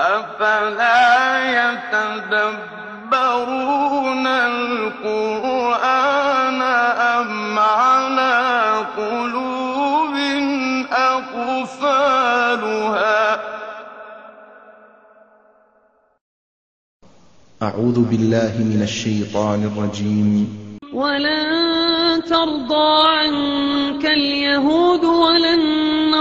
أفلا يتدبرون القرآن أم على قلوب أقفالها أعوذ بالله من الشيطان الرجيم ولن ترضى عنك اليهود ولن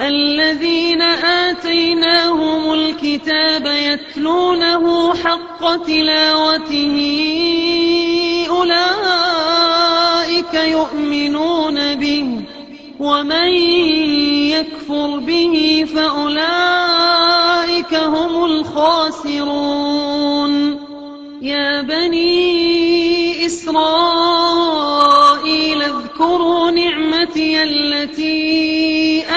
الذين آتيناهم الكتاب يتلونه حق تلاوته أولئك يؤمنون به ومن يكفر به فأولئك هم الخاسرون يا بني إسرائيل اذكروا نعمتي التي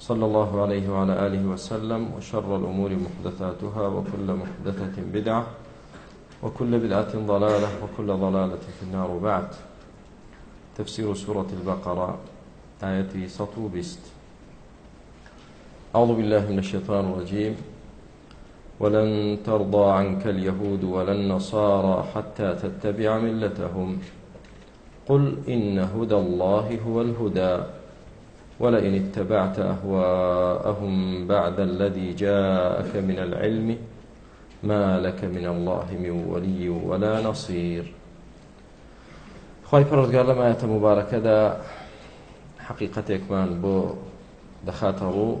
صلى الله عليه وعلى آله وسلم وشر الأمور محدثاتها وكل محدثة بدعة وكل بدعة ضلالة وكل ضلالة في النار بعد تفسير سورة البقرة آية سطو بست أعوذ بالله من الشيطان الرجيم ولن ترضى عنك اليهود ولا النصارى حتى تتبع ملتهم قل إن هدى الله هو الهدى ولئن اتبعت أهواءهم بعد الذي جاءك من العلم ما لك من الله من ولي ولا نصير خی پڕۆزگار لەمایەتە مبارەکەدا حقیقەتێکمان بۆ دەخاتەڕوو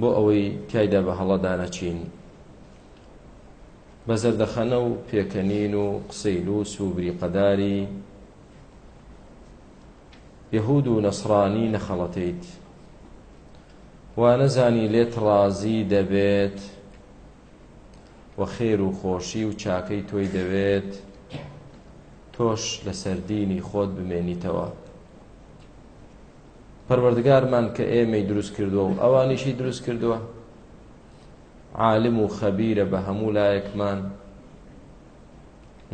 بۆ ئەوەی تایدا بە هەڵەدانەچین بەزەردەخەنە و پێکەنین و قسەی لووس و بریقەداری یەهود و نەسرانی نەخەڵەتیت وا نەزانی لێت ڕازی دەبێت وە خێر و خۆشی و چاکەی تۆی دەوێت تۆش لە سەردینی خۆت بمێنیتەوە پەروەردگارمان کە ئێمەی دروست کردووە و ئەوانیشی دروست کردووە عالم و خەبیرە بە هەموو لایەکمان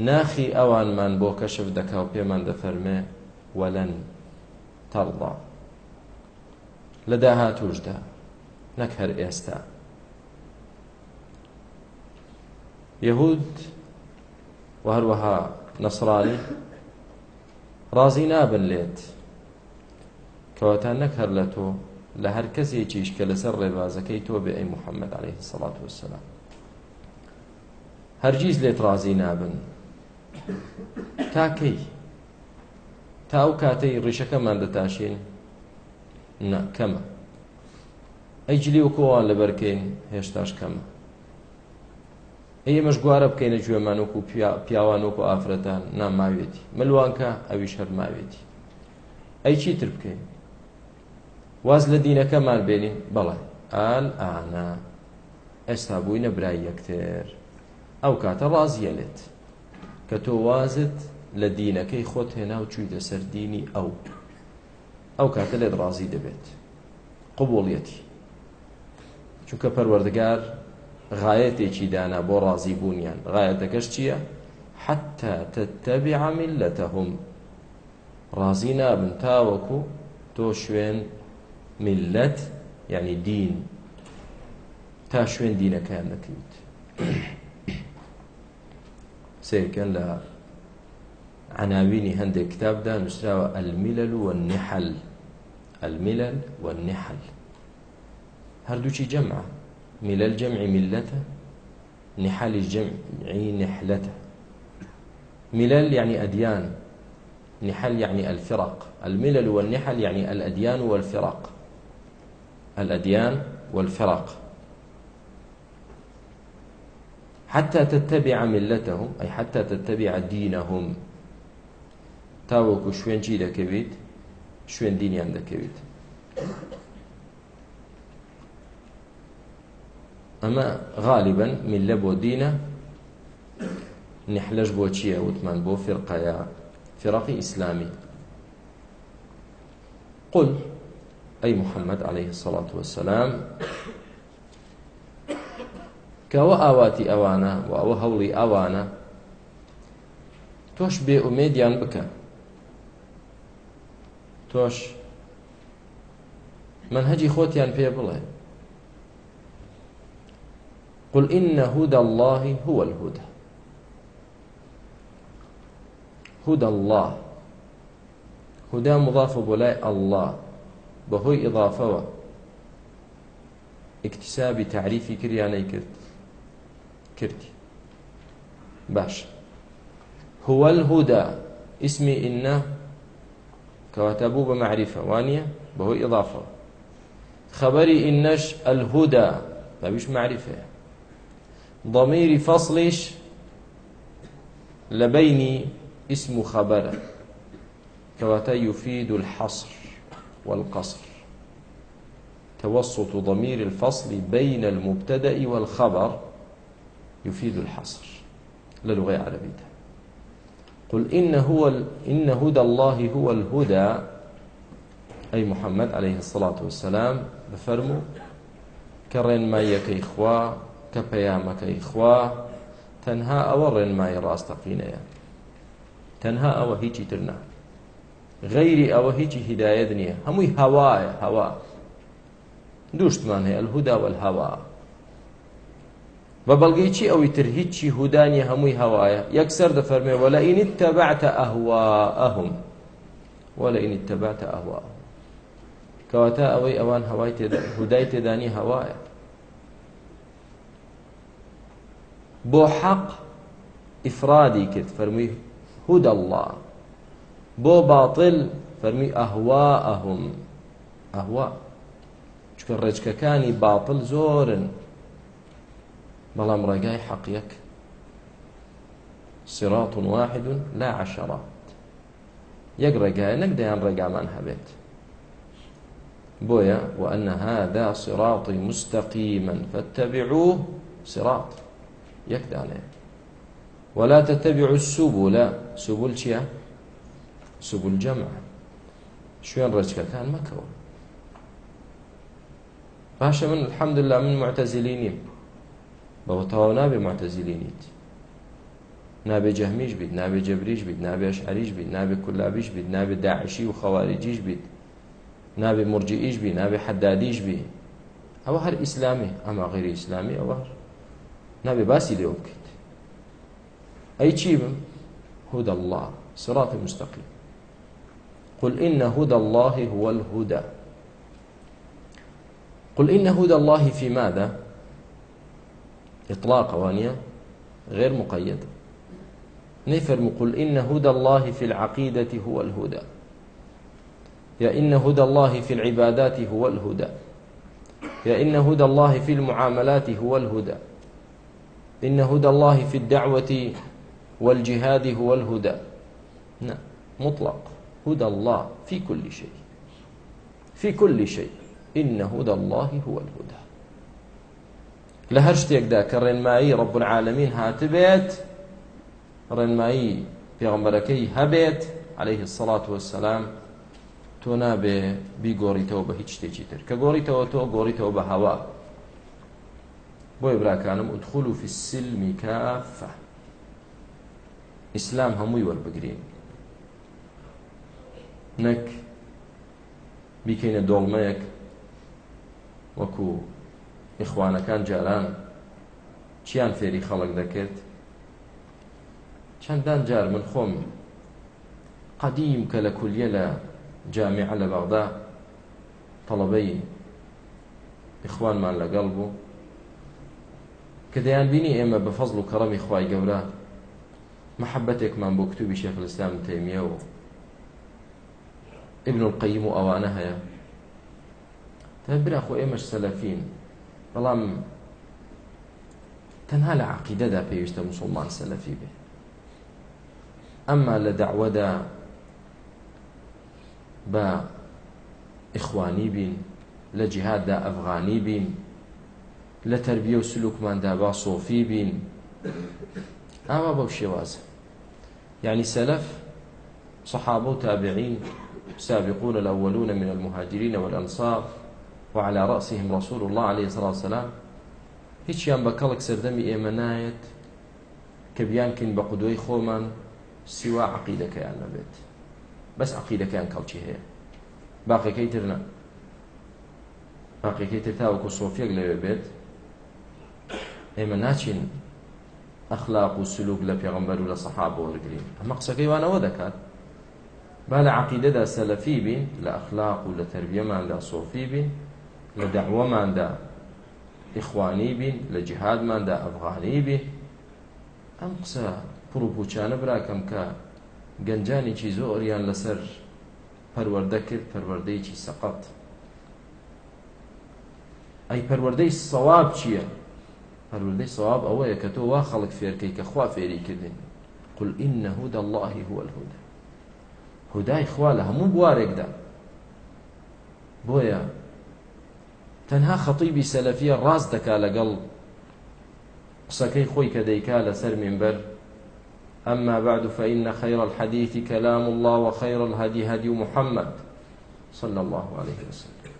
ناخی ئەوانمان بۆ کەشف دەکا و پێمان دەفەرمێ وەلەن تەرضا لە داهاتوشدا نەک هەر ئێستا یەهود و هەروەها نەسرانی ڕازی نابن لێت کەواتە نەک هەر لە تۆ لە هەر کەسێکیش کە لەسەر ڕێبازەکەی تۆ بێ ئەی محەممەد عليه سەڵات وسلام هەرگیز لێت ڕازی نابن تاکەی تا ئەو کاتەی ڕیشەکەمان دەتاشین کەمە ئەیجلی وەکۆوان لەبەرکەین هێشتاش کەمە ئێمەش گوارە بکەینە گوێمان وەکو پیاوان وەکو ئافرەتان ناماوێتی ملوانکە ئەویش هەرماوێتی ئەی چی تر بکەین واز لە دینەکەمان بێنین بەڵێ ئال ئانا ئێستا بووینە برای یەکتر ئەو کاتە ڕازیە لێت کە تۆ وازت لە دینەکەی خۆت هێنا و چوویتە سەر دینی ئەو ئەو کاتە لێت ڕازی دەبێت قوبڵیەتی چونکە پەروەردگار غایەتێکی دانا بۆ ڕازی بوونیان غایەتەکەش چییە حتا تتبع ملتهم ڕازی نابن تاوەکو تۆ شوێن ملت یعنی دین تا شوێن دینەکەیان نەکەویت سیرکەن لە عناوینی هەندێک کتابدا نووسراوە ئەلمیلل و نحل ئەلمیلل و نحل هەردووچی جەمع میلل جەمعی میلەتە نحالی جەمعی نحلەتە ملل يعني أديان نحل يعني الفرق الملل والنحل يعني الأديان والفرق الأديان والفرق حتى تتبع ملتهم أي حتى تتبع دينهم تاوەکو شوێن چی دەکەویت شوێن دینیان دەکەویت ئەمە غاالبن میلە بۆ دینە نحلەش بۆ چییە وتمان بۆ فرقەیە فرقی ئیسلامی قل ئەی محەممەد عليه الصلاة والسلام کەوە ئاواتی ئەوانە و ئەوە هەوڵی ئەوانە تۆش بێ ئومێدیان بکە تۆش من هەجی خۆتیان پێ بڵێ قل إن هدى الله هو الهدى هدى الله هدى مضاف بولاي الله بهوي إضافة اكتساب تعريفي كرياني كرت كرتي باش هو الهدى اسمي إنه کەواتە بوو بە معریفە وانە بەهۆی ئضافە خەبەری ئینەش ئەلهودا بەویش معریفەیە ضميري فصلش لبيني اسم خبره كواتا يفيد الحصر والقصر توسط ضمير الفصل بين المبتدا والخبر يفيد الحصر للغه العربيه قل إن, هو ال... إن هدى الله هو الهدى أي محمد عليه الصلاة والسلام بفرمو كرين ما يكي خوا كبيامك إخوا تنها أورن ما يراستقينيا تنها أو هيجي ترنا غيري أو هيجي هداية دنيا همي هوايا هوا دوشتمان هي الهدى والهواء بە بەڵگەی چی ئەوی تر هیچی هودانی هەمووی هەوایە یەکسەر دەفەرمێ وەلا ئینی تەبعتە ئەهواهم وەلا ئینی تەبعتە ئەهواهم کەواتە ئەوەی ئەوان هەوای تێدا هودای تێدانی هەوایە بۆ حەق ئیفرادی کرد فەرمووی هود الله بۆ باطل فەرمی ئەهواهم ئەهوا چکە ڕێچکەکانی باطل زۆرن بەڵام ڕێگای حەقیەک سراط واحد لا عشرات یەک ڕێگایە نەک دەیان ڕێگامان هەبێت بۆیە وأن هذا صراطي مستقيما فاتبعوه صراط یەک دانێ ولا تتبعوا السبل سبل چیە سبل جمع شوێن ڕێچکەکان مەکەوە باشە من الحەمدلله من معتەزیلی نیم بەوە تەواو نابێ معتەزیلی نیت نابێ جەهمیش بیت نابێ جەبریش بیت نابێ ئەشعریش بیت نابێ کولابیش بیت نابێ داعشی و خەواریجیش بیت نابێ مرجئیش بی نابێ حەدادیش بی ئەوە هەر ئیسلامی ئەما غیری ئیسلامی ئەوە نابێ باسی لێوە بکەیت ئەی چی بم هدى الله صراط مستقيم قل إن هدى الله هو الهدى قل إن هدى الله في ماذا إطلاق وانية غير مقيد نفرم قل إن هدى الله في العقيدة هو الهدى يا إن هدى الله في العبادات هو الهدى يا إن هدى الله في المعاملات هو الهدى إن هدى الله في الدعوة والجهاد هو الهدى نعم مطلق هدى الله في كل شيء في كل شيء إن هدى الله هو الهدى لە هەر شتێکدا کە ڕێنمایی ڕب العالمین هاتبێت ڕێنمایی پێغمبەرەکەی هەبێت عليه الصلاة والسلام تۆ نابێ بیگۆڕیتەوە بە هیچ شتێکی تر کە گۆڕیتەوە تۆ گۆڕیتەوە بە هەوا بۆی براکانم ئودخول و في السلمی کافە ئیسلام هەمووی وەربگرین نەک بیکەینە دۆڵمەیەک وەکوو ئیخوانەکان جاران چیان فێری خەڵک دەکرد چەندان جار من خۆم قدیم کە لە کولیە لە جامعە لە بەغدا تەڵەبەی ئیخوانمان لەگەڵ بوو کە دەیان بینی ئێمە بە فەزل و کەڕەمی خی گەورە محەبەتێکمان بۆ کتوبی شێخلستان تەیمیە و ابن القیم و ئەوانە هەیە تا برا خۆ ئێمەش سەلەفین بەڵام تەنها لە عقیدەدا پێویستە مسلمان سەلەفی بێ ئەمما لە داوەدا بە ئیخوانی بین لە جیهاددا ئەفغانی بین لە تربیە و سلوکماندا با سۆفی بین ئاوا بەو شێوازە یعنی سەلف صحابە و تابعین سابقون الأولون من المهاجرين والأنصار وعلى رأسهم رسول الله عليه الصلاة والسلام هیچیان بە کەڵک سەردەمی ئێمە نایەت کە بیانکەین بە قودوی خۆمان سیوا عقیدەکەیان نەبێت بەس عقیدەکەیان کەڵکی هەیە باقیەکەی ترنا باقیەکەی تر تاوەکو سۆفیەک لەوێ بێت ئێمە ناچین ئەخلاق و سلوک لە پێغمبەر و لە سەحاب وەرگین ئەمە قسەکەی وانەوە دەکات با لە عقیدەدا سەلەفی بین لە ئەخلاق و لە تەربیەمان لە سۆفی بین لە دەعوەماندا ئیخوانی بین لە جهادماندا ئەفغانی بین ئەم قسە پڕوپوچانە براکەم کە گەنجانێکی زۆریان لەسەر پەروەەردە کرد پەروەردەیەکی سەقەت ئەی پەروەەردەی سەواب چییە؟ پەروەردەی سەواب ئەوەیە کە تۆ وا خەڵک فێرکەی کە خوا فێری کردین قل إن هدى الله هو الهدى هداي خوا لە هەموو بوارێکدا بۆیە تەنها خەتیبی سەلەفیە ڕاست دەکا لەگەڵ قسەکەی خۆی کە دەیکا لەسەر منبەر أما بعد فإن خير الحديث كلام الله وخير الهدي هدي محمد صلى الله عليه وسلم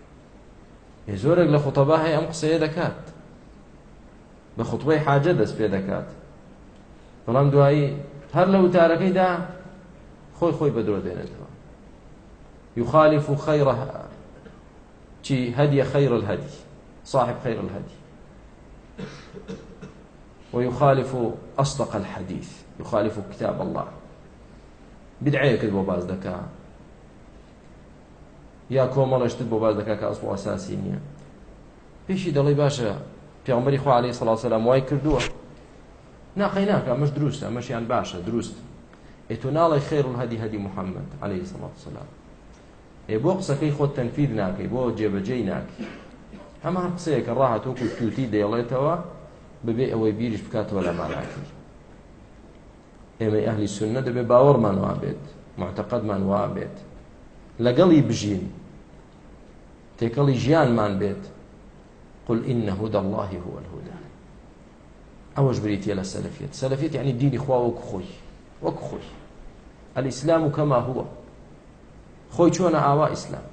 يزورك لخطباء هي أم قصية دكات بخطبة حاجة دس في دكات بلام دعائي هل لو تاركي دا خوي خوي بدرو دينتها يخالف خير چی هدي خير الهدي صاحب خير الهدي ويخالف أصدق الحديث يخالف كتاب الله بدعەیەکت بۆ باز دەکا یا کۆمەڵشت بۆ باز دەکا کە ئەس ئاساسی نییە پێشی دەڵی باشە پیامبەری خوا عليه سڵ سلام وای کردووە ناقی ناکە مەش دروستە مەشیان باشە دروست ئێ تۆ ناڵی خێر هەدی هەدی محەممەد عليه سڵات سلام بۆ قسەکەی خۆت تەنفید ناکەی بۆ جێبەجێی ناکی هەمان قسەیەکە ڕاهات وەکو تووتی دەیڵێتەوە ببێ ئەوەی بیریش بکاتەوە لە ماناکی ئێمە ئەهلی سنە دەبێ باوەڕمان وا بێت معتەقەدمان وا بێت لەگەڵی بژین تێکەڵی ژیانمان بێت قل إن هدى الله هو الهدى أوج بريتي للسلفية السلفية يعني دين إخوة وكخوي وكخوي الإسلام كما هو خۆی چۆنە ئاوا ئیسلام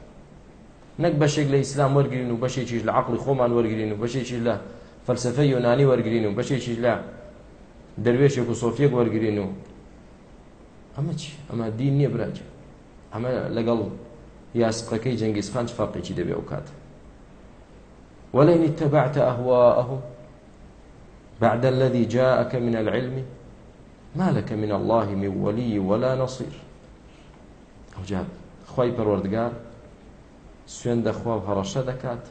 نەک بەشێک لە ئیسلام وەرگین و بەشێکیش لە عقلی خۆمان وەرگین و بەشێکی لە فەلسفە یۆنانی وەرگین و بەشێکی لە دەروێشێک و سۆفیەک وەرگین و ئەمە چی ئەمە دین نییە براج ئەمە لەگەڵ یاسقەکەی جەنگیزخان فاقێکی دەبێ ئەو کات ولئن اتبعت أهواءهم بعد الذي جاءك من العلم ما لك من الله من ولي ولا نصير أو جاب خی پەروەردگار سوێن دەخوا و هەڕەشە دەکات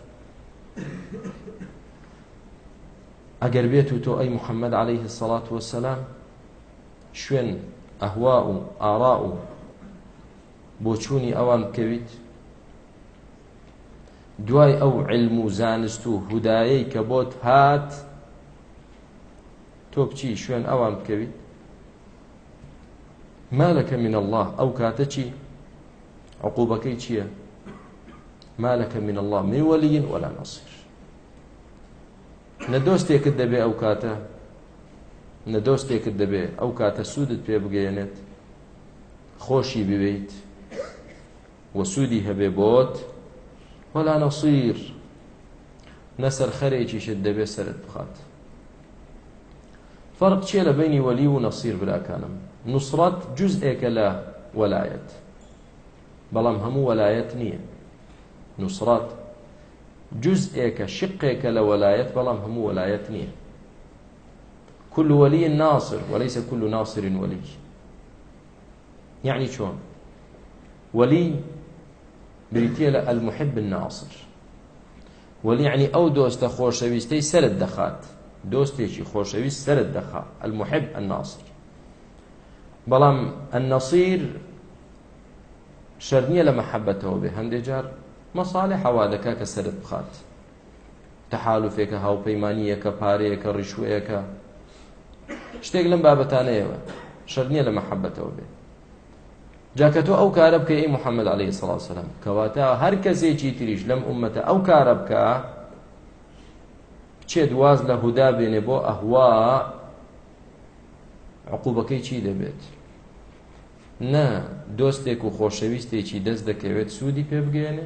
ئەگەر بێت و تۆ ئەی محەممەد عليه سەڵات وەسەلام شوێن ئەهوا و ئارا و بۆ چوونی ئەوان بکەویت دوای ئەو علم و زانست و هودایی کە بۆت هات تۆ بچی شوێن ئەوان بکەویت مالەکە من الله ئەو کاتە چی عقوبەکەی چییە مالەکە من الله من ولی ولا نصير نە دۆستێکت دەبێ ئەو کاتە نە دۆستێکت دەبێ ئەو کاتە سوودت پێ بگەێنێت خۆشی ببیت وە سوودی هەبێ بۆت وەلا نەسیر نەسەر خەرێکیشت دەبێ سرت بخات فەرق چیە لە بینی وەلی و نەسیر براکانم نوسرەت جزئێکە لە وەلایەت بەڵام هەموو وەلایەت نییە نووسڕات جزئێکە شقێکە لە وەلایەت بەڵام هەموو وەلایەت نییە كل ولي ناصر وليس كل ناصر ولي يعني شلون ولي بريتيلا المحب الناصر ولي يعني او دوست خۆشەویستەی سرت دەخات دۆستێکی خۆشەویست سرت دەخات المحب الناصر بەڵام النصير شەر نییە لە مەحەبەتەوە بێ هەندێک جار مەساڵی حەوا دەکا کە سرت بخات تەحالوفێکە هاوپەیمانیەکە پارەیەکە ڕیشوەیەەکە شتێک لەم بابەتانەیەوە شەر نییە لە مەحەبەتەوە بێ جاکە تۆ ئەو کارە بکە ئەی محەممەد عليه سڵ سلام کەواتە هەر کەسێکی تریش لەم عومەتە ئەو کارە بکە چێ دواز لە هودا بێنێ بۆ ئەهوا عقوبەکەی چی دەبێت؟ نا دۆستێک و خۆشەویستێکی دەست دەکەوێت سوودی پێ بگەێنێ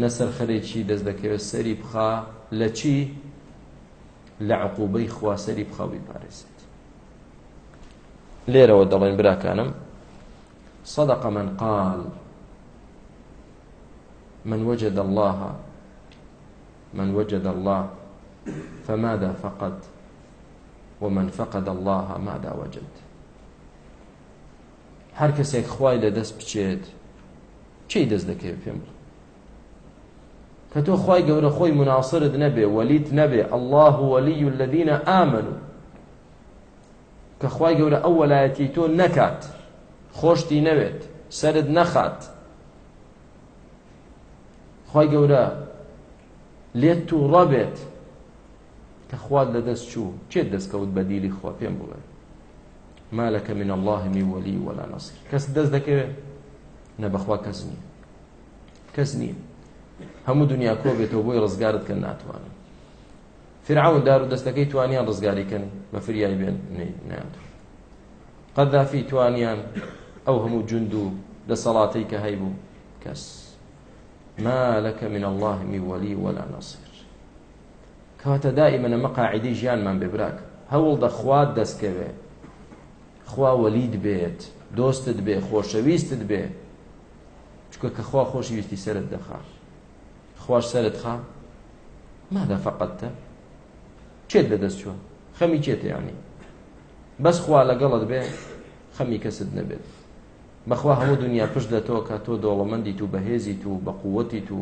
نە سەرخەرێکی دەست دەکەوێت سەری بخا لە چی لە عقوبەی خواسەری بخاوی پارێزێت لێرەوە دەڵێن براکانم صدق من قال من وجد الله من وجد الله فماذا فقد ومن فقد الله ماذا وجد هەر کەسێک خی لە دەست بچێت چی دەست دەکەوێت پێم کە تۆ خی گەورە خۆی مناسرت نەبێ وەلیت نەبێ ئەله وەلی و لەدینە ئامن و کە خی گەورە ئەو وەلایەتی تۆ نەکات خۆشتی نەوێت سرت نەخات خی گەورە لێت تو ڕەبێت کە خوات لەدەست چوو چێت دەستکەوت بەدیلی خۆ پێم بڵێت ما لك من الله من ولي ولا نصير كس دز دكوي نبخوا كس نيە کەس نییە هەموو دنیا کۆبێتەوە بۆی ڕزگارت کە ناتوانن فرعون دار و دەستەکەی توانیان ڕزگاریکەن بە فریای بێن ناتوان قەدافی توانیان ئەو هەموو جند و دەسەڵاتی کە هەیبوو کەس ما لك من الله من ولي ولا نصير کاتە دائما ئەمە قاعدی ژیانمان بێ براک هەوڵ دەخوات دەستکەوێت خوا وەلید بێت دۆستت بێ خۆشەویستت بێ چکە کە خوا خۆشویستی سرت دەخا خوش سرت خا مادا فقدتە چێت لەدەست چوە خەمی چێتە یانی بەس خوا لەگەڵت بێ خەمی کەست نەبێت بەخوا هەموو دنیا پشت لە تۆ کە تۆ دۆڵەمەندی تو بەهێزی تو بە قووەتی تو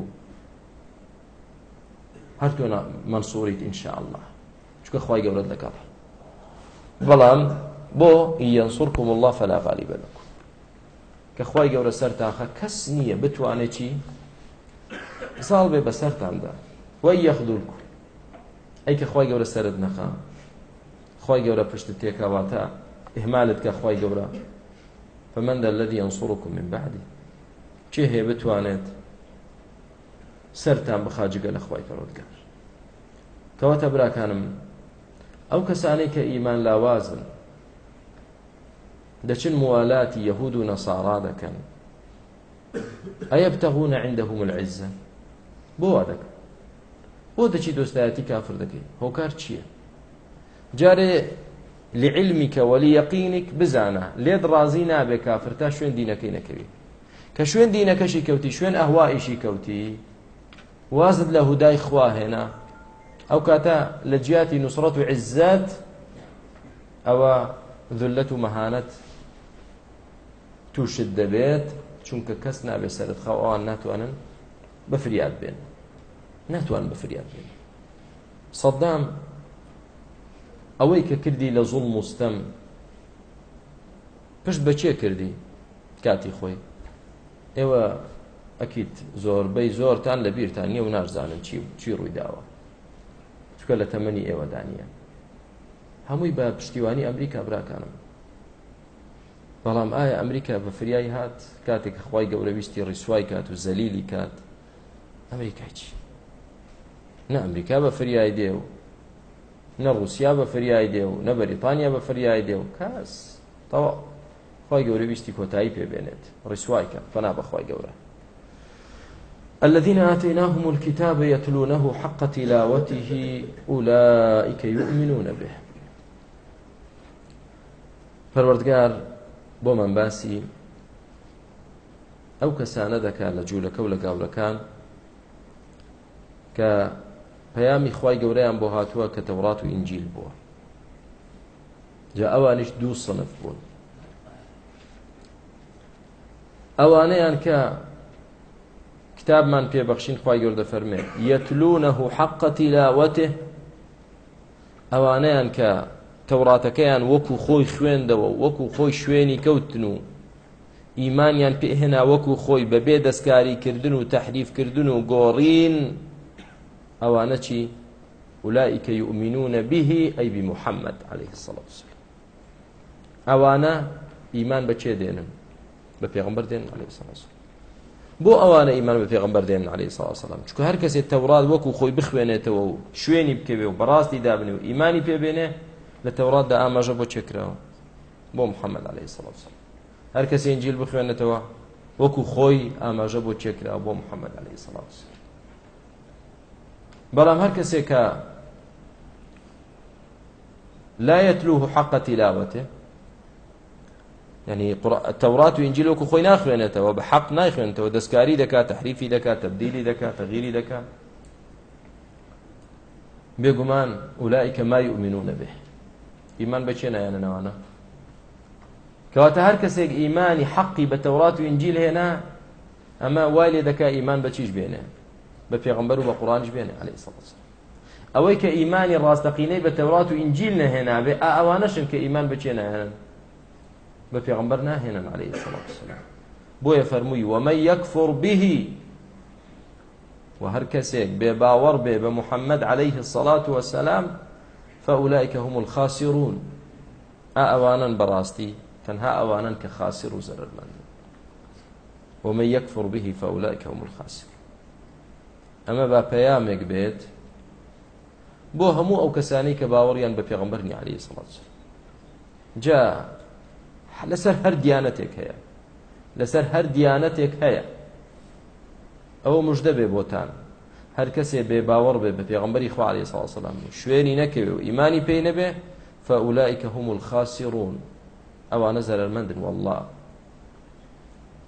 هەر تۆ منسووریت ئینشاء الله چکە خوای گەورەت لەگەڵ بەڵام بۆ ینسورکم الله فلا غالب لكم کە خوای گەورە سەر تاخە کەس نییە بتوانێت چی ساڵ بێ بە سەرتاندا وای یەخدولکم ئەی کە خوای گەورە سرت نەخا خوای گەورە پشت تێکاواتە ئهمالت کە خوای گەورە فمەندە لەدی ئەنسوڕکم من بعدی چێ هەیە بتوانێت سەرتان بخاجگە لە خوای پەرۆتگار کەواتە براکانم ئەو کەسانەی کە ئیمان لاوازن دەچن موالاتی یەهود و نەسارا دەکەن ئەیەبتەغونە عندەهم العزە بۆ وا دەکەن بۆ دەچی دۆستایەتی کافر دەکەی هۆکار چییە جارێ لعلمیکە وەلی یەقینێک بزانە لێت ڕازی نابێ کافر تا شوێن دینەکەی نەکەوی کە شوێن دینەکەشی کەوتی شوێن ئەهوائیشی کەوتی وازت لە هودای خواهێنا ئەو کاتە لە جیاتی نووسڕەت و عزات ئەوە ذلت و مەهانەت تووشت دەبێت چونکە کەس نابێت سەرت خەوان ناتوانن بەفریاد بێن ناتوان بەفریاد بێن سەدام ئەوەی کە کردی لە زوڵ مستەم پشت بەچێ کردی کاتی خۆی ئێوە ئەکییت زۆربەی زۆرتان لە بیرتان نیە و نارزانن چی چی ڕووی داوە چکە لە تەمەنی ئێوەدانە هەمووی بە پشتیوانی ئەمریکا براکانم بەڵام ئایا ئەمریکا بە فریای هات کاتێک خی گەورەویستی ڕیسوای کات و زەلیلی کات ئەمریکای چی نە ئەمریکا بە فریای دێ و نە رووسیا بە فریای دێ و نە بەریتانیا بە فریای دێ و کاس تەوا خی گەورەویستی کۆتایی پێبێنێت ڕیسوای کە فنا بەخوای گەورە الذين آتيناهم الكتاب يتلونه حق تلاوته أولئك يؤمنون به پروردگار بۆ من باسی ئەو کەسانە دەکات لە جوولەکە و لە گاولەکان کە پەیامی خی گەورەیان بۆ هاتووە کە تەورات و ئینجیل بووە جا ئەوانش دوو سنف بوون ئەوانەیان کە کتابمان پێبەخشین خی گەوردە فەرمێ یەتلوونەه حەقەتی لاوەتێ ئەوانەیان کە تەوراتەکەیان وەکو خۆی خوێندەوە وەکو خۆی شوێنی کەوتن و ئیمانیان پێهێنا وەکو خۆی بەبێ دەستکاریکردن و تەحریفکردن و گۆڕین ئەوانە چی ئولائیکە یؤمنون به ئەی بمحەممەد عليه الصلاة والسلام ئەوانە ئیمان بەچێ دێنن بە پێغمبەر دێن عليه الصلاة والسلام بۆ ئەوانە ئیمان بە پێغمبەر دێن عليه الصلاة والسلام چونکە هەر کەسێک تەورات وەکو خۆی بخوێنێتەوە و شوێنی بکەوێ و بەڕاستی دابنێ و ئیمانی پێبێنێ لە تەوراتدا ئاماژە بۆ چێکراوە بۆ محەممەد عليه سلام هەر کەس ئنجیل بخوێنێتەوە وەکو خۆی ئاماژە بۆ چێکراوە بۆ محەممەد عليه سلام بەڵام هەر کەسێکە لا يتلوه حق تلاوته يعني تورات وإنجيل وكو خوي ناخوينته وبحق ناخوينته ودسكاري دكا تحريفي دكا تبديلي دكا تغييري دكا بيقمان أولئك ما يؤمنون به ئیمان بەچێ نایەنەوانە کەواتە هەر کەسێک ئیمانی حەقی بە تەورات و ئینجیل هێنا ئەمە وای لێ دەکا ئیمان بە چیش بێنێ بە پێغمبەر و بە قورانش بێنێ عليه الصلاة والسلام ئەوەی کە ئیمانی ڕاستەقینەی بە تەورات و ئینجیل نەهێنابێ ئا ئەوانەشن کە ئیمان بەچێ نایەنن بە پێغمبەر ناهێنن عليه الصلاة والسلام بۆیە فەرمووی وەمە یەکفر بهی و هەر کەسێک بێ باوەڕ بێ بە محەممەد عليه الصلاة وسلام فەولایکە هم الخاسرون ئا ئەوانن بەڕاستی تەنها ئەوانن کە خاسر و زەرمەند ومە یەکفڕ بهی فەولایکە هم الخاسر ئەمە با پەیامێک بێت بۆ هەموو ئەو کەسانی کە باوەڕیان بە پێغمبەرنی علی سڵات جا لەسەر هەر دیانەتێک هەیە لەسەر هەر دیانەتێک هەیە ئەوە مژدە بێ بۆتان هەر کەسێ بێ باوەڕ بێ بە پێغمبەری خوارێ ساسەلام شوێنی نەکەوێ و ئیمانی پێی نەبێ فەولائیکە هەم الخاسیڕون ئەوانە زەرمەندن والله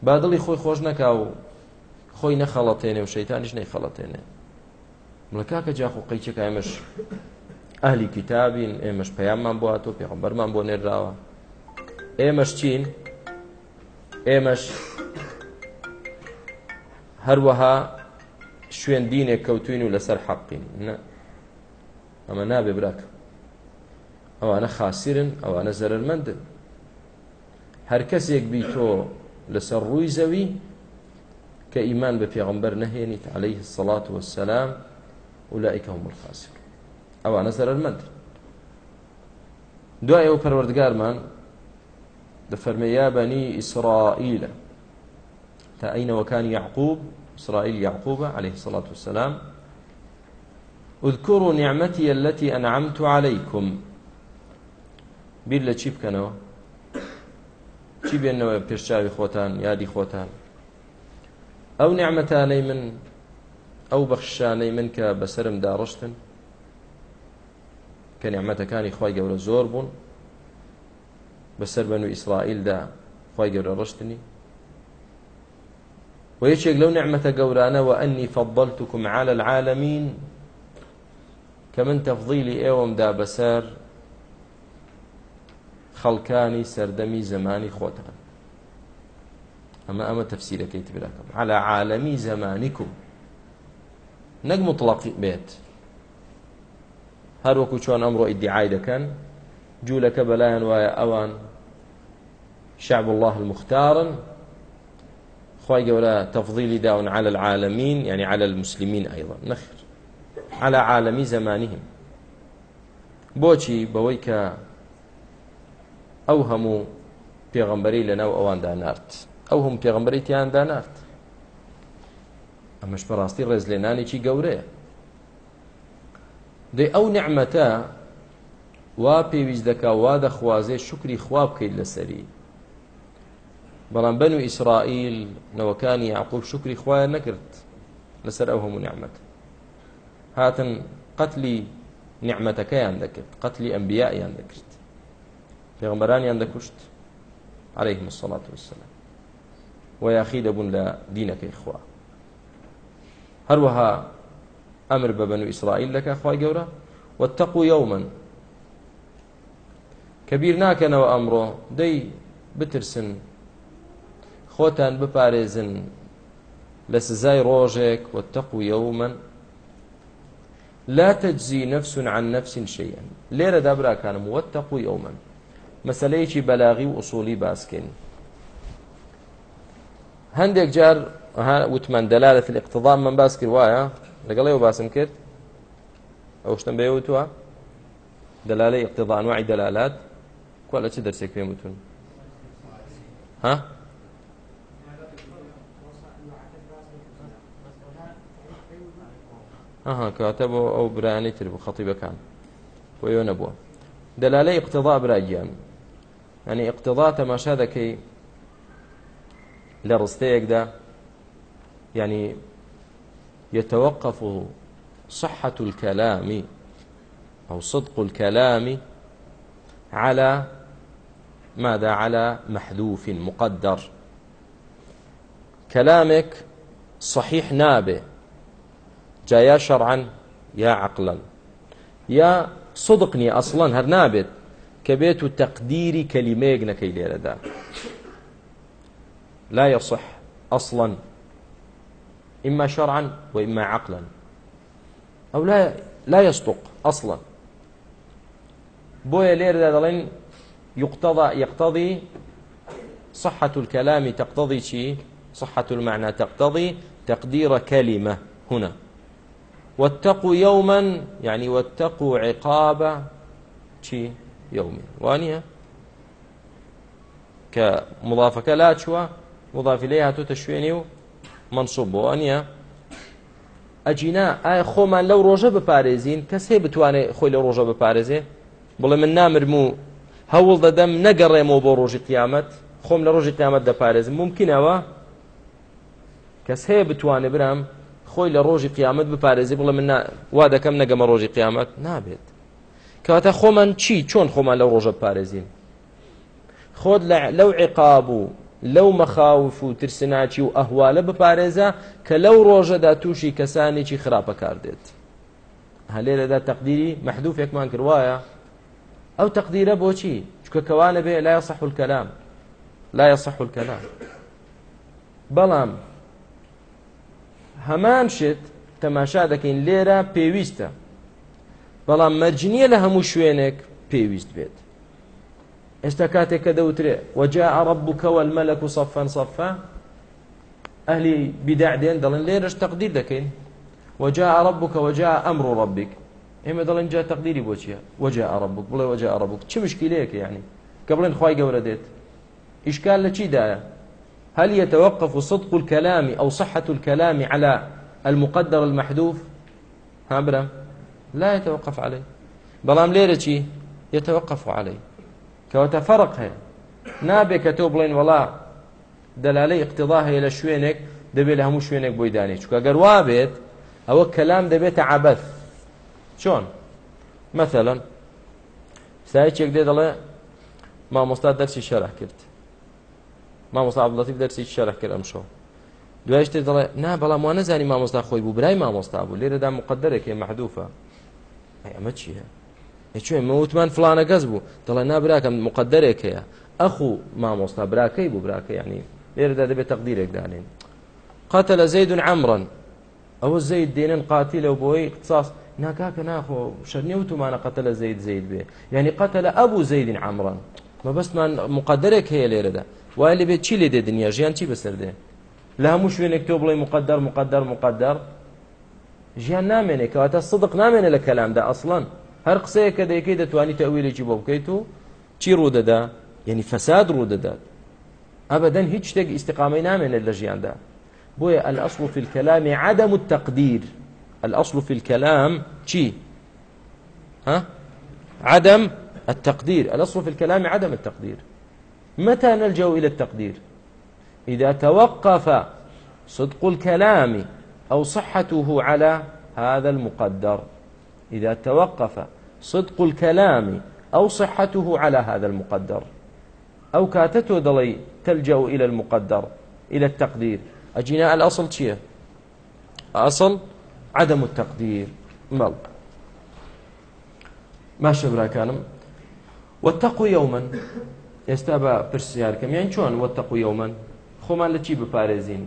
بادڵی خۆی خۆش نەکا و خۆی نەخەڵەتێنێ و شەیتانیش نەیخەڵەتێنێ ملکاکە جاخۆ قەیچێک ئێمەش ئەهلی کتابین ئێمەش پەیاممان بۆ هاتۆ پێغمبەرمان بۆ نێراوە ئێمەش چین ئێمەش هەروەها شوێن دینێک کەوتوین و لەسەر حەقین ئەمە نابێ براکە ئەوانە خاسرن ئەوانە زەرمەندن هەر کەسێک بی تۆ لەسەر ڕووی زەوی کە ئیمان بە پێغمبەر نەهێنیت عليه الصلاة والسلام أولئك هم الخاسرون ئەوانە زەرمەندن دوای ئەو پەروەردگارمان دەفەرمەیا بەنی ئیسرائیلە تا ئەینەوەکان یعقوب إسرائيل يعقوب عليه الصلاة والسلام اذكروا نعمتي التي أنعمت عليكم بير لە چی بکەنەوە چی بێنەوە پێشچاوی خۆتان یادی خۆتان ئەو نعممەتانەی من ئەو بەخشانەی من کە بەسرم داڕشتن کە نعممەتەکانی خی گەورە زۆر بوون بەسەر بن و ئیسرائیلدا خی گەورە ڕشتنی ويشيك لو نعمة قورانا وأني فضلتكم على العالمين كمن تفضيلي ايوم دا بسر خەڵکانی سەردەمی زمانی خۆتان ئەمە ئەمە تەفسیرەکەی تبراکەم على عالەمی زەمانیکم نەک مطلقی بێت هەروەکو چۆن ئەمڕۆ ئیدعای دەکەن جوولەکە بەلایەن وایە ئەوان شعب الله المختارن خی گەورە تەفضیلی داون على العالمین يعني على المسلمین ئەیڵ نەخر على عالمی زمانیهم بۆچی بەوەی کە ئەو هەموو پێغەمبەری لەناو ئەواندا نارد ئەو هەم پێغەمبەری تیاندا نارد ئەمەش بەڕاستی ڕێزلێنانێکی گەورەیە دەی ئەو نعمەتە وا پێویست دەکا وا دەخوازێ شکری خواب بکەیت لەسەری بەڵام بەن و ئیسرائیل نەوەکانی عقوب شکری خخوایان نەکرد لەسەر ئەو هەموو نعممەت هاتن قتلی نعمەتەکەیان دەکرد قتلی ئەمبیایان دەکرد پێغمبەرانیان دەکوشت عليه مسلڵات وسلام و یاخی دەبوون لە دینەکەی خوا هەروەها ئەمر بە بەن و ئیسرائیل دەکە خی گەورە وتەق و یومن کەبیر ناکەنەوە ئەمڕۆ دەی بترسن خۆتان بپارێزن لە سزای ڕۆژێک وەتەقو یەومەن لا تجزی نفس عن نفس شيئا لێرە دابراکانم وەتەقو یەومەن مەسلەیەکی بەلاغی و ئوسولی باسکەین هەندێک جار وتمان دەلالەت الاقتضام من باس کرد وایە لەگەڵ ئێوە باسم کرد ئەو شتم بێ وتوە دەلالەی اقتضان وعی دەلالات کوا لە چ دەرسێک پێم وتون ها ئەها کاتە بۆ ئەو برانەی تر بوو خەتیبەکان بۆ یۆ نەبووە دەلالەی اقتضا براگیان ئەنی اقتضا تەماشا دەکەی لە ڕستەیەکدا ینی يتوقف صحة الكلام أو صدق الكلام على ماذا على محذوف مقدر كلامك صحيح نابه جایا شەڕعن یا عقلن یا صدقنی ئەسڵەن هەر نابێت کە بێت و تەقدیری کەلیمەیەک نەکەی لێرەدا لا يصح أصلا إما شرعا وإما عقلا أو لا لا يصدق أصلا بويا لير دلين يقتضى يقتضي صحة الكلام تقتضي شيء صحة المعنى تقتضي تقدير كلمة هنا واتقوا يوما يعني واتقوا عقاب شي يوم وانية كمضافك لا تشوى مضاف إليها تتشويني منصوب وانية ئەجینا ئایا خۆمان لەو ڕۆژە بپارێزین کەس هەیە بتوانێت خۆی لە ڕۆژە بپارێزێ بڵێ من نامرم و هەوڵ دەدەم نەگەڕێمەوە بۆ ڕۆژی قیامەت خۆم لە ڕۆژی قیامەت دەپارێزم ممکنەوە کەس هەیە بتوانێت برام خۆی لە ڕۆژی قیامەت بپارێزی بڵێ من وا دەکەم نەگەمە ڕۆژی قیامەت نابێت کەواتە خۆمان چی چۆن خۆمان لەو ڕۆژە پارێزین خۆت لەو عقاب و لەو مەخاوف و ترسناچی و ئەهوالە بپارێزە کە لەو ڕۆژەدا تووشی کەسانێکی خراپەکار دێت هەلێرەدا تەقدیری مەحدوفێکمان کروایە ئەو تەقدیرە بۆچی چکە کەوانە بێ لا يصح الكلام لا يصح الكلام بەڵام هەمان شت تەماشا دەکەین لێرە پێویستە بەڵام مەرجنیە لە هەموو شوێنێک پێویست بێت ئێستا کاتێک کە دەوترێ وەجا عڕببووکەوە مەلك و سەفەن سەفە ئەهلی بیداعدێن دەڵێن لێرەش تەقدیر دەکەین وەجا عڕببووکە وەجا ئەمر و ڕبیک ئێمە دەڵێن جا تەقدیری بۆچیە وەجا عڕببووک بڵێ وەجا عڕببووک چ مشکلەیەکە یعنی کە بڵێن خی گەورە دێت ئیشکال لە چیدایە هل يتوقف صدق الكلام أو صحة الكلام على المقدر المحذوف ها برم لا يتوقف عليه بلام ليرة يتوقف عليه كوتفرق هي نابێ کە تۆ بڵێن وڵا دەلالەی اقتضا هەیە لە شوێنێک دەبێت لە هەموو شوێنێک بۆی دانێت چکە گەروا بێت ئەوە کەلام دەبێتە عبەت چۆن مثلەن سایچێک دێ دەڵێ مامۆستا دەرسی شەرە کرد مامۆستا عبدڵەتیف دەرسی شەرح کرد ئەمشەو دوایشتر دەڵێ نا بەڵام وان نەزانی مامۆستا خۆی بوو برای مامۆستا بوو لێرەدا مقدرێکی مەحدوفە ئەمە چییە هیچێ مەوتمان فلانە گەز بوو دەڵێ نابراکەم مقدرێک هەیە ئەخو مامۆستا براکەی بوو براکە یعنی لێرەدا دەبێت تەقدیرێک دانین قاتە لە زەیدون ئەمڕەن ئەوە زەید دێنن قاتی لەو بۆی قساس ناکاکە ناخۆ شەرنیە وتمانە قەتە لە زەید زەید بێ یعنی قەتە لە ئەبوو زەیدین ئەمڕەن مەبەستمان مقدرێک هەیە لێرەدا وای لەبێت چی لێ دێ دنیا ژیان چی بەسەر دێ لە هەموو شوێنێک تۆ بڵێ مقدر مقدر مقدر ژیان نامێنێ کەواتە صدق نامێنێ لە کەلامدا ئەسڵەن هەر قسەیە کە دەیەکەی دەتوانیت ئەویلێکی بۆ بکەیت و چی ڕوودەدا یعنی فەساد ڕوودەدات ئەبەدەن هیچ شتێک ئیسیقامی نامێنێت لە ژیاندا بۆیە ئەلأصل في الكلام عدم التقدير الأصل في الكلام چی ها عدم التقدير الأصل في الكلام عدم التقدير متى نلجأ إلى التقدير إذا توقف صدق الكلام أو صحته على هذا المقدر إذا توقف صدق الكلام أو صحته على هذا المقدر أو كاتته دلي تلجأ إلى المقدر إلى التقدير أجينا الأصل شيء أصل عدم التقدير مل ما شبرا كانم واتقوا يوما ئێستا بە پرسیارکەمیان چۆن وەتەقو یومەن خۆمان لە چی بپارێزین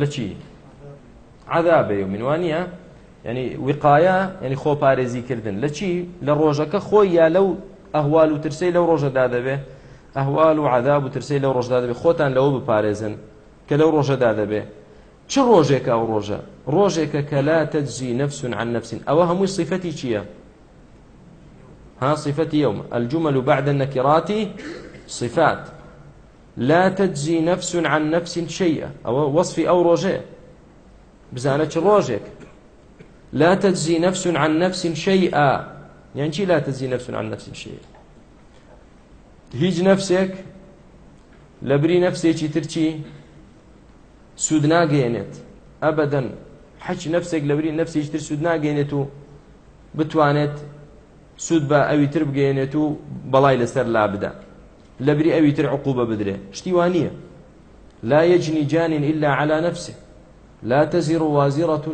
لە چی عذابێ و منوانە ینی وقاە ینی خۆ پارێزیکردن لە چی لە ڕۆژەکە خۆی یا لەو ئەهوال و ترسی لەو ڕۆژەدا دەبێ ئەهوال و عذاب و ترسی لەو ڕۆژدا دەبێ خۆتان لەوە بپارێزن کە لەو ڕۆژەدا دەبێ چ ڕۆژێکە ئەو ڕۆژە ڕۆژێکە کە لا تەجزی نفسون عن نفسین ئەوە هەمووی صیفەتی چییە ها صفة يوم الجمل بعد النكرات صفات لا تجزي نفس عن نفس شيئا أو وصفي أو روجه بزانة روجك لا تجزي نفس عن نفس شيئا يعني لا تجزي نفس عن نفس شيئا هیچ نفسێک لەبری نفسێکی ترچی سوود ناگەێنێت ئەبدەن حەچ نفسێک لەبری نفسێکی تر سوود ناگەێنێت و بتوانێت سوود بە ئەوی تر بگەێنێت و بەڵای لەسەر لا بدە لەبری ئەوی تر عقوبە بدرێ شتیوانە لا يجني جان إلا على نفسه لا تزر وازرة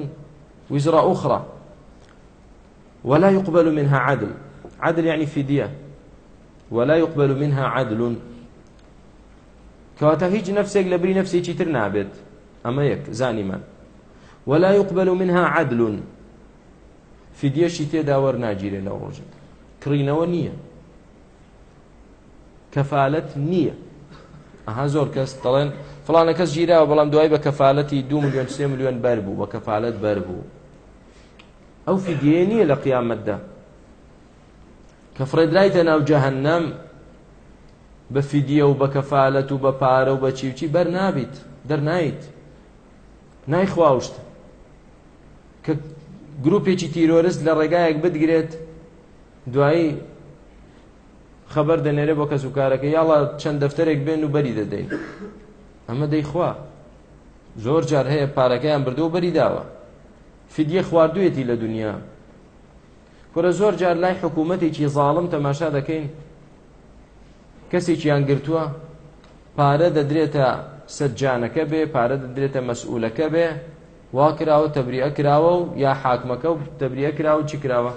وزر أخرى ولا يقبل منها عدل عدل يعني فدية ولا يقبل منها عدل كواتا هيج نفسك لبري نفسي تر نابت أما يك زانما ولا يقبل منها عدل فیدیەشی تێدا وەرناگیرێ لە ڕۆژێک کڕینەوە نییە کەفاالەت نییە ئەها زۆر کەس دەڵێن فلانە کەس گیرراوە بەڵام دوای بە کەفاالەتی دو میلیۆن سێ میلیۆن بەر بوو بە کەفاالەت بەر بوو ئەو فیدیە نییە لە قیامەتدا کە فرێدرایتە ناو جەهنەم بە فیدیە و بە کەفاالەت و بە پارە و بە چیوچی بەر نابیت دەرنایت نایخواوشت کە گروپێکی تیرۆرست لە ڕێگایەک بدگرێت دوایی خبر دەنێرێ بۆ کەس و کارەکە یاڵە چەند دەفتەرێک بێن و بەری دەدەین ئەمە دەیخوا زۆر جار هەیە پارەکەیان بردو و بەری داوە فیدیە خواردوێتی لە دنیا کورە زۆر جار لای حکوومەتێکی زاڵم تەماشا دەکەین کەسێکیان گرتووە پارە دەدرێتە سەرجانەکە بێ پارە دەدرێتە مەسئولەکە بێ وا کراوە تەبریە کراوە و یا حاکمەکە و تەبریە کراوە چی کراوە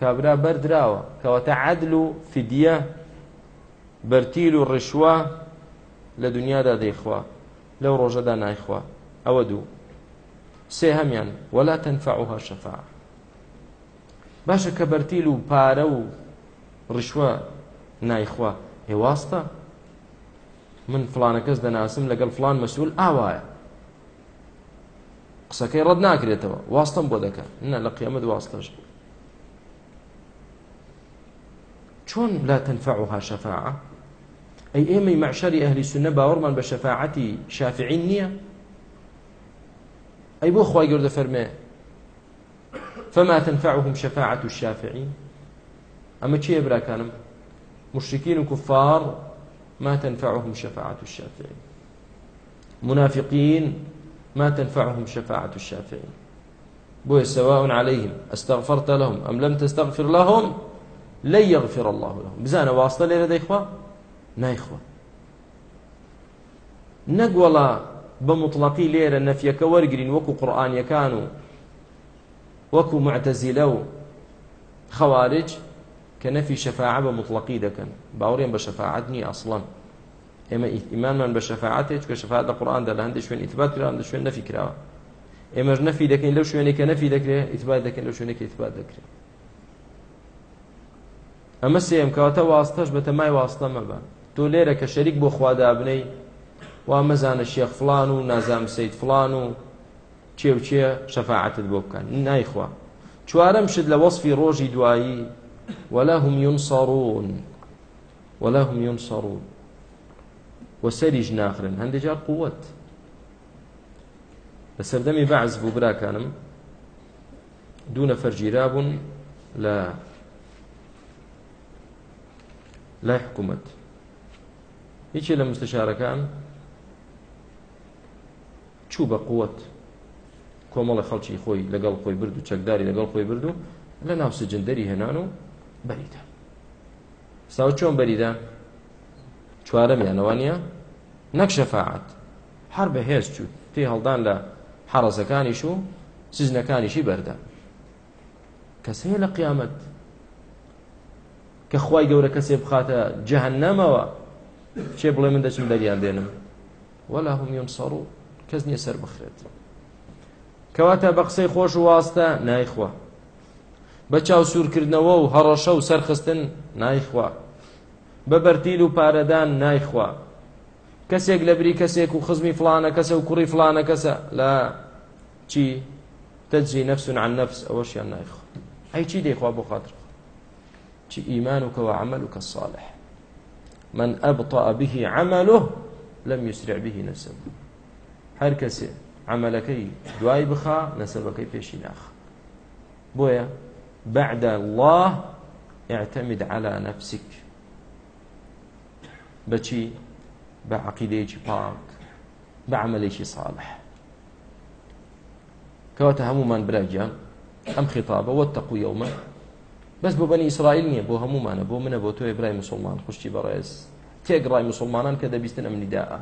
کابرا بەردراوە کەواتە عدل و فیدە بەرتیل و ڕشوە لە دنیادا دەیخوا لەو ڕۆژەدا نایخوا ئەوە دوو سێ هەمیان وەلا تەنفعها شەفاع باشە کە بەرتیل و پارە و ڕشوە نایخوا هێواستە من فلانە کەس دەناسم لەگەڵ فلان مەسول ئاوایە قسەکەی ڕەت ناکرێتەوە واستم بۆ دەکە نە لە قیامەت واستەش چۆن لا تەنفعها شەفاعە ئەی ئێمەی مەعشاری ئەهلی سنە باوەڕمان بە شەفاعەتی شافعین نییە ئەی بۆ خی گەوردە فەرمێ فما تنفعهم شفاعة الشافعين أما چی براکانم مشركين وكفار ما تنفعهم شفاعة الشافعين منافقين ما تنفعهم شفاعة الشافعين بوي سواء عليهم استغفرت لهم أم لم تستغفر لهم لن يغفر الله لهم بزانا واصلة لي لدي إخوة نا إخوة نقولا بمطلقي ليرة نفيك ورقرين وكو قرآن يكانوا وكو معتزلو خوارج كنفي شفاعة بمطلقي دكن باورين بشفاعتني أصلاً ئێمە ئیمانمان بە شەفاعاتێک کە شەفاعت لە قورآاندا لە هەندێک شوێن ئیتبات کرا هەندێک شوێن نەفی کراوە ئێمەش نەفی دەکەین لەو شوێنێکە نەفی دەکرێت ئیتبات دەکەین لەو شوێنێکی ئیتبات دەکرێت ئەمە سێم کەواتە واستەش بە تەمای واستە مەبە تۆ لێرە کە شەریک بۆ خوادابنەی وا مەزانە شێخ فلان و نازام سید فلان و چێوچێ شەفاعتت بۆ بکەن نایخوا چوارەم شت لە وەصفی ڕۆژی دوایی وەلا هم یون ساڕون وەلا هم یون ساڕون وەسەریش ناخرن هەندێک جار قووەت لە سەردەمی بەعز بوو براکانم دوو نەفەر گیرا بوون لە لای حکوومەت هیچی لە مستشارەکان چوو بە قووەت کۆمەڵی خەڵکی خۆی لەگەڵ خۆی برد و چەکداری لەگەڵ خۆی برد و لە ناو سجندەری هێنان و بەریدا ساو چۆن بەریدا چوارەمیانەوە نیە نەک شەفاعات هەر بەهێز چوو پێی هەڵدان لە حەڕەزەکانیش و سزنەکانیشی بەردا کەس هەیە لە قیامەت کە خی گەورە کەسێ بخاتە جەهن نەمەوە چێ بڵێ من دەچم دەریان دێنم وەلا هەمیۆم سەڕ و کەس نییە سەر بخرێت کەواتە بە قسەی خۆش و واستە نایخوا بە چاو سوورکردنەوە و هەڕەشە و سەرخستن نایخوا بە بەرتیل و پارەدان نایخوا کەسێک لە بری کەسێک و خزمی فلانە کەسە و کوڕی فلانە کەسە لە چی تجزی نفس عن نفس ئەوەشیان نایخوا ئەی چی دەیخوا بۆ خاطر چی ئیمانوکە و عملوکە صالح من ئەبطا به عمله لم يسرع به نسب هەر کەسێ عملەکەی دوای بخا نسبەکەی پێشی ناخ بۆیە بعد الله اعتمد على نفسك بەچی بە عقیدەیەکی پاک بە عملێکی ساڵح کەواتە هەمومان براگیان ئەم خێتابە وە تەقو یومە بەس بۆ بەنی ئیسرائیل نییە بۆ هەمومانە بۆ منە بۆ تۆی برای مسلمان خوشتی بەڕێز تێگڕای مسلمانان کە دەبیستن ئەم نیداە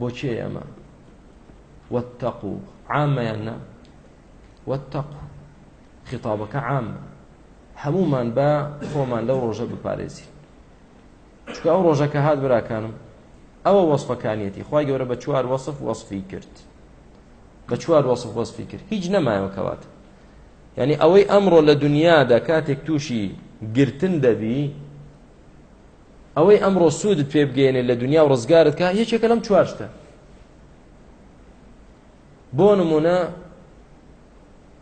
بۆچێ ئەمە وەتەقو عامەیاننا وەتەقو خطابەکە عام هەمومان بە خۆمان لەو ڕۆژە بپارێزی چکە ئەو ڕۆژەکە هات براکانم ئەوە وەصفەکانیەتی خی گەورە بە چوار وەصف وەصفی کرد بە چوار وەصف وەصفی کرد هیچ نەمایەوەکەوات یعنی ئەوەی ئەمڕۆ لە دنیادا کاتێک تووشی گرتن دەبی ئەوەی ئەمڕۆ سوودت پێ بگەێنێ لە دنیا و ڕزگارت کە یەکێکە لەم چوارشتە بۆ نمونە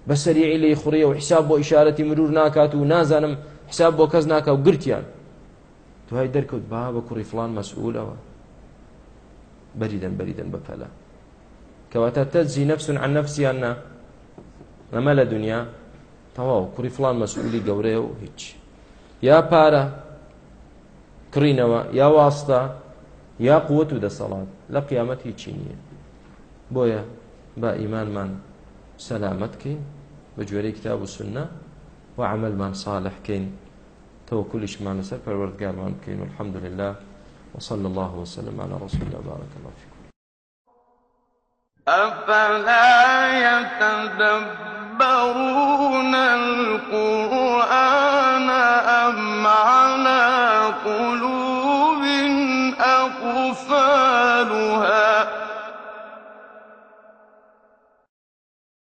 بە سەریعی لی خوڕیە و حیساب بۆ ئیشارەتی مرور ناکات و نازانم حساب بۆ کەس ناکە و گرتیان دوای دەرکەوت با بە کوڕی فلان مەسئولەوە بەریدەن بەریدەن بە پەلە کەواتە تەجی نەفسون عن نەفسیان نا ئەمە لە دنیا تەواو کوڕی فلان مەسئولی گەورەیە و هیچ یا پارە کڕینەوە یا واستە یا قوت و دەسەڵات لە قیامەت هیچی نییە بۆیە با ئیمانمان سەلامەتکەین بە جوێرەی کتاب و سنە و عملمان صالحکەین تەوەکولیشمان لەسەر پەروەردگارمان بکەین و الحەمدلله وصلى الله وسلم على رسول الله بارك الله فيكم أفلا يتدبرون القرآن أم على قلوب